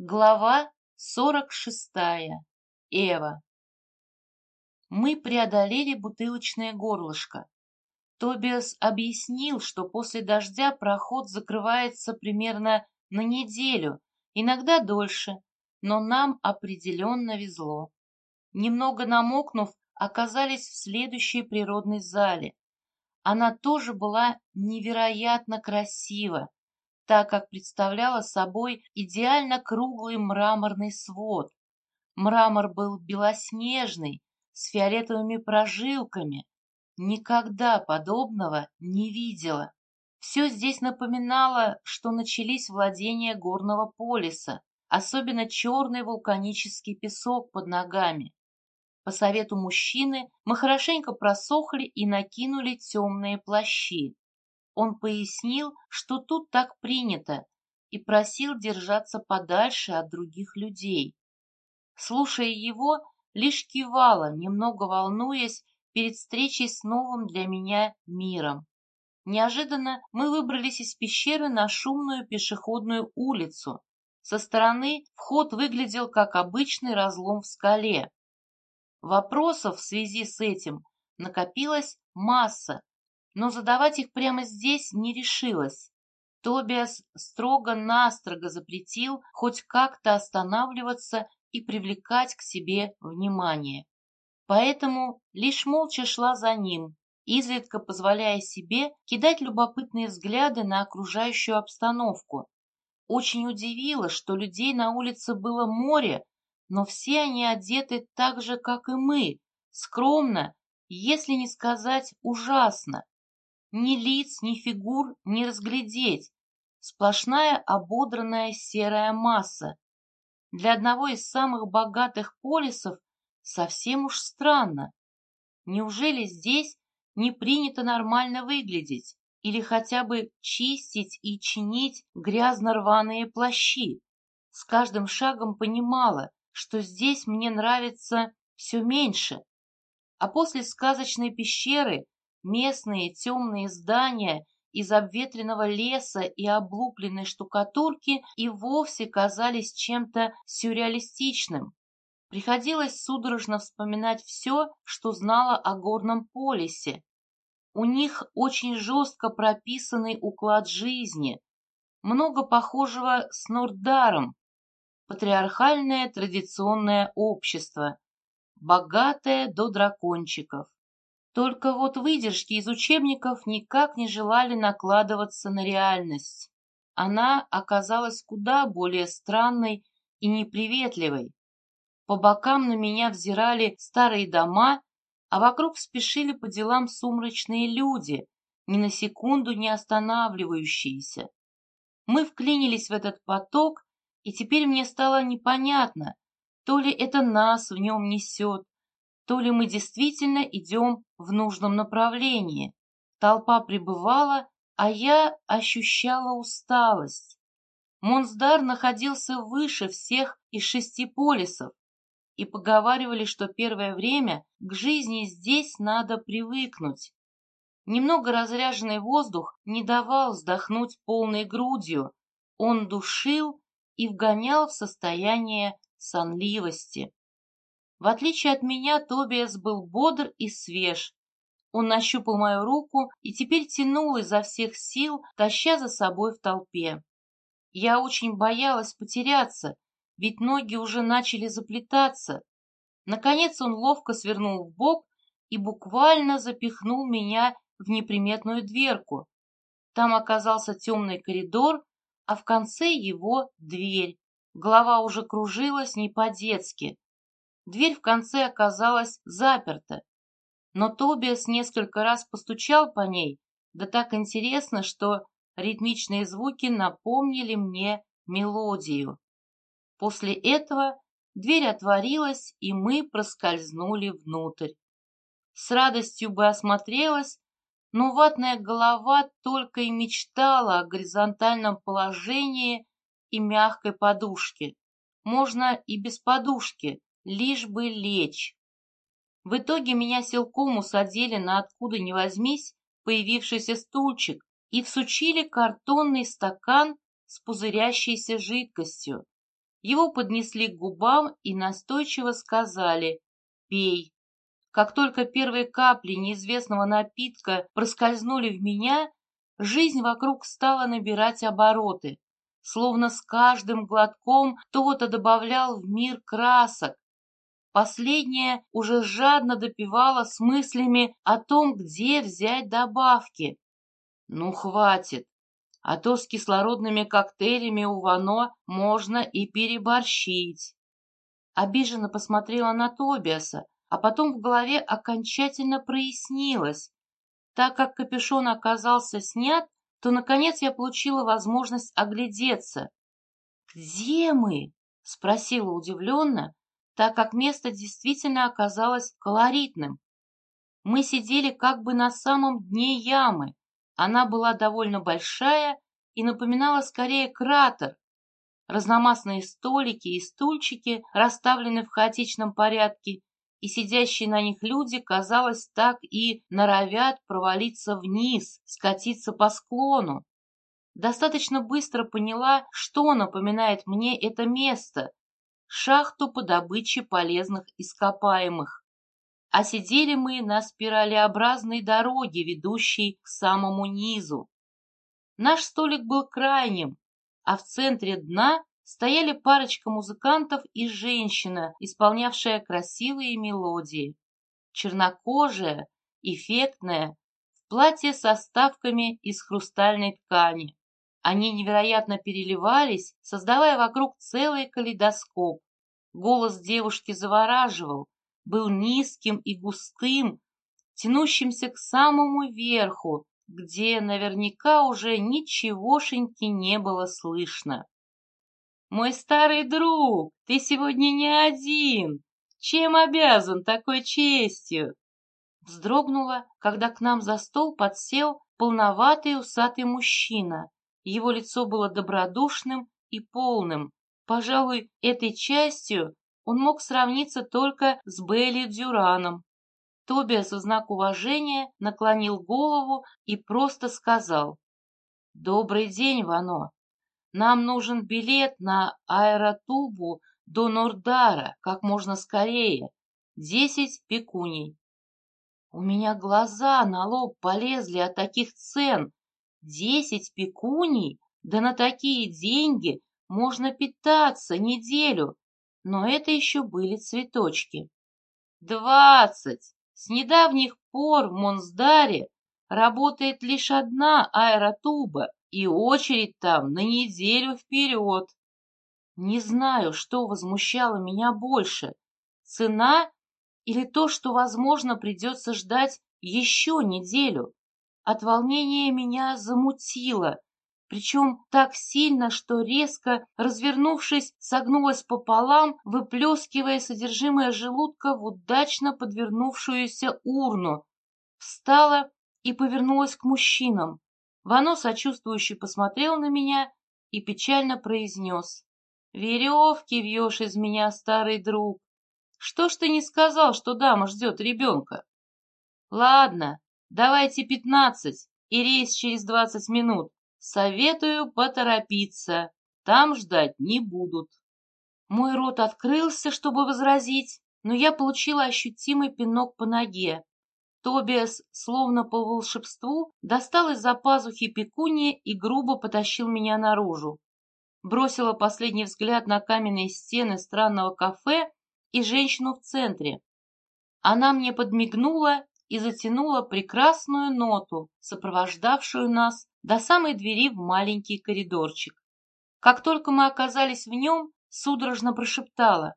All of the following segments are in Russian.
Глава сорок шестая. Эва. Мы преодолели бутылочное горлышко. Тобиас объяснил, что после дождя проход закрывается примерно на неделю, иногда дольше, но нам определенно везло. Немного намокнув, оказались в следующей природной зале. Она тоже была невероятно красива, так как представляла собой идеально круглый мраморный свод. Мрамор был белоснежный, с фиолетовыми прожилками. Никогда подобного не видела. Все здесь напоминало, что начались владения горного полиса, особенно черный вулканический песок под ногами. По совету мужчины мы хорошенько просохли и накинули темные плащи. Он пояснил, что тут так принято, и просил держаться подальше от других людей. Слушая его, лишь кивала, немного волнуясь перед встречей с новым для меня миром. Неожиданно мы выбрались из пещеры на шумную пешеходную улицу. Со стороны вход выглядел как обычный разлом в скале. Вопросов в связи с этим накопилась масса, но задавать их прямо здесь не решилась. Тобиас строго-настрого запретил хоть как-то останавливаться и привлекать к себе внимание. Поэтому лишь молча шла за ним, изредка позволяя себе кидать любопытные взгляды на окружающую обстановку. Очень удивило, что людей на улице было море, но все они одеты так же, как и мы, скромно, если не сказать ужасно. Ни лиц, ни фигур не разглядеть. Сплошная ободранная серая масса. Для одного из самых богатых полисов совсем уж странно. Неужели здесь не принято нормально выглядеть или хотя бы чистить и чинить грязно-рваные плащи? С каждым шагом понимала, что здесь мне нравится все меньше. А после сказочной пещеры Местные темные здания из обветренного леса и облупленной штукатурки и вовсе казались чем-то сюрреалистичным. Приходилось судорожно вспоминать все, что знала о горном полисе. У них очень жестко прописанный уклад жизни, много похожего с Нордаром, патриархальное традиционное общество, богатое до дракончиков. Только вот выдержки из учебников никак не желали накладываться на реальность. Она оказалась куда более странной и неприветливой. По бокам на меня взирали старые дома, а вокруг спешили по делам сумрачные люди, ни на секунду не останавливающиеся. Мы вклинились в этот поток, и теперь мне стало непонятно, то ли это нас в нем несет, то ли мы действительно идем в нужном направлении. Толпа пребывала, а я ощущала усталость. Монсдар находился выше всех из шести полисов, и поговаривали, что первое время к жизни здесь надо привыкнуть. Немного разряженный воздух не давал вздохнуть полной грудью, он душил и вгонял в состояние сонливости. В отличие от меня, Тобиас был бодр и свеж. Он нащупал мою руку и теперь тянул изо всех сил, таща за собой в толпе. Я очень боялась потеряться, ведь ноги уже начали заплетаться. Наконец он ловко свернул в бок и буквально запихнул меня в неприметную дверку. Там оказался темный коридор, а в конце его дверь. Голова уже кружилась не по-детски. Дверь в конце оказалась заперта, но Тобиас несколько раз постучал по ней, да так интересно, что ритмичные звуки напомнили мне мелодию. После этого дверь отворилась, и мы проскользнули внутрь. С радостью бы осмотрелась, но ватная голова только и мечтала о горизонтальном положении и мягкой подушке. Можно и без подушки, лишь бы лечь. В итоге меня силком усадили на откуда ни возьмись появившийся стульчик и всучили картонный стакан с пузырящейся жидкостью. Его поднесли к губам и настойчиво сказали «Пей». Как только первые капли неизвестного напитка проскользнули в меня, жизнь вокруг стала набирать обороты. Словно с каждым глотком кто-то добавлял в мир красок. Последняя уже жадно допивала с мыслями о том, где взять добавки. Ну, хватит, а то с кислородными коктейлями у Вано можно и переборщить. Обиженно посмотрела на Тобиаса, а потом в голове окончательно прояснилось. Так как капюшон оказался снят, то, наконец, я получила возможность оглядеться. «Где мы?» — спросила удивленно, так как место действительно оказалось колоритным. Мы сидели как бы на самом дне ямы. Она была довольно большая и напоминала скорее кратер. Разномастные столики и стульчики расставлены в хаотичном порядке, и сидящие на них люди, казалось, так и норовят провалиться вниз, скатиться по склону. Достаточно быстро поняла, что напоминает мне это место – шахту по добыче полезных ископаемых. А сидели мы на спиралеобразной дороге, ведущей к самому низу. Наш столик был крайним, а в центре дна стояли парочка музыкантов и женщина, исполнявшая красивые мелодии. Чернокожая, эффектная, в платье со ставками из хрустальной ткани. Они невероятно переливались, создавая вокруг целый калейдоскоп. Голос девушки завораживал, был низким и густым, тянущимся к самому верху, где наверняка уже ничегошеньки не было слышно. «Мой старый друг, ты сегодня не один! Чем обязан такой честью?» Вздрогнула, когда к нам за стол подсел полноватый усатый мужчина. Его лицо было добродушным и полным. Пожалуй, этой частью он мог сравниться только с Белли Дюраном. Тобиас в знак уважения наклонил голову и просто сказал «Добрый день, Вано!» Нам нужен билет на аэротубу до Нордара как можно скорее. Десять пекуней. У меня глаза на лоб полезли от таких цен. Десять пекуней? Да на такие деньги можно питаться неделю. Но это еще были цветочки. Двадцать! С недавних пор в Монсдаре работает лишь одна аэротуба, и очередь там на неделю вперед. Не знаю, что возмущало меня больше, цена или то, что, возможно, придется ждать еще неделю. От волнения меня замутило, причем так сильно, что резко, развернувшись, согнулась пополам, выплескивая содержимое желудка в удачно подвернувшуюся урну. Встала и повернулась к мужчинам. Вано сочувствующе посмотрел на меня и печально произнес. «Веревки вьешь из меня, старый друг. Что ж ты не сказал, что дама ждет ребенка?» «Ладно, давайте пятнадцать и рейс через двадцать минут. Советую поторопиться, там ждать не будут». Мой рот открылся, чтобы возразить, но я получила ощутимый пинок по ноге. Тобиас, словно по волшебству, достал из-за пазухи пекуни и грубо потащил меня наружу. Бросила последний взгляд на каменные стены странного кафе и женщину в центре. Она мне подмигнула и затянула прекрасную ноту, сопровождавшую нас до самой двери в маленький коридорчик. Как только мы оказались в нем, судорожно прошептала.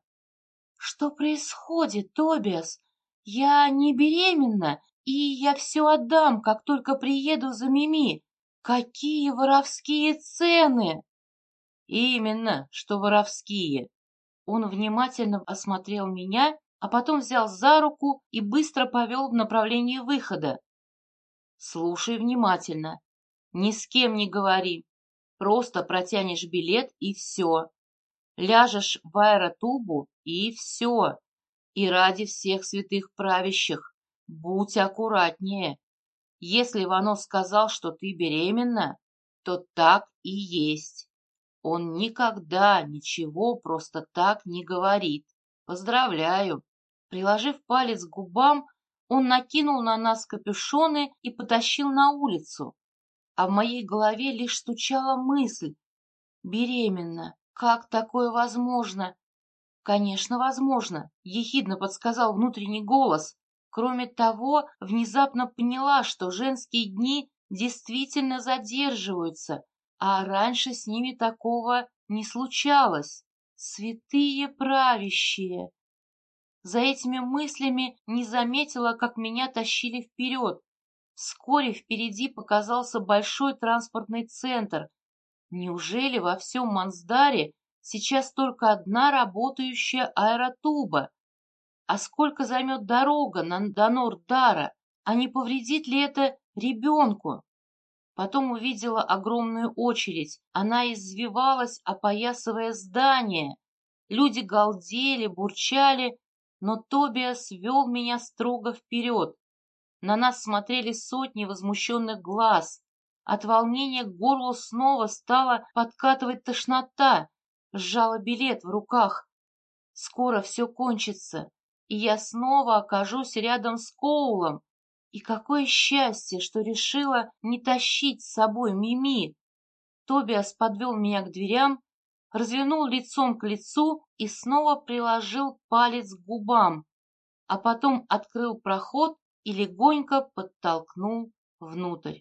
«Что происходит, Тобиас? «Я не беременна, и я все отдам, как только приеду за Мими. Какие воровские цены!» «Именно, что воровские!» Он внимательно осмотрел меня, а потом взял за руку и быстро повел в направлении выхода. «Слушай внимательно. Ни с кем не говори. Просто протянешь билет и все. Ляжешь в аэротубу и все. И ради всех святых правящих, будь аккуратнее. Если Иванов сказал, что ты беременна, то так и есть. Он никогда ничего просто так не говорит. Поздравляю. Приложив палец к губам, он накинул на нас капюшоны и потащил на улицу. А в моей голове лишь стучала мысль. Беременна. Как такое возможно? Конечно, возможно, ехидно подсказал внутренний голос. Кроме того, внезапно поняла, что женские дни действительно задерживаются, а раньше с ними такого не случалось. Святые правящие! За этими мыслями не заметила, как меня тащили вперед. Вскоре впереди показался большой транспортный центр. Неужели во всем Мансдаре сейчас только одна работающая аэротуба? А сколько займет дорога на, до Нордара? А не повредит ли это ребенку? Потом увидела огромную очередь. Она извивалась, опоясывая здание. Люди галдели, бурчали, но Тобиас вел меня строго вперед. На нас смотрели сотни возмущенных глаз. От волнения к горлу снова стала подкатывать тошнота. Сжала билет в руках. Скоро все кончится, и я снова окажусь рядом с Коулом. И какое счастье, что решила не тащить с собой Мими. Тобиас подвел меня к дверям, развернул лицом к лицу и снова приложил палец к губам, а потом открыл проход и легонько подтолкнул внутрь.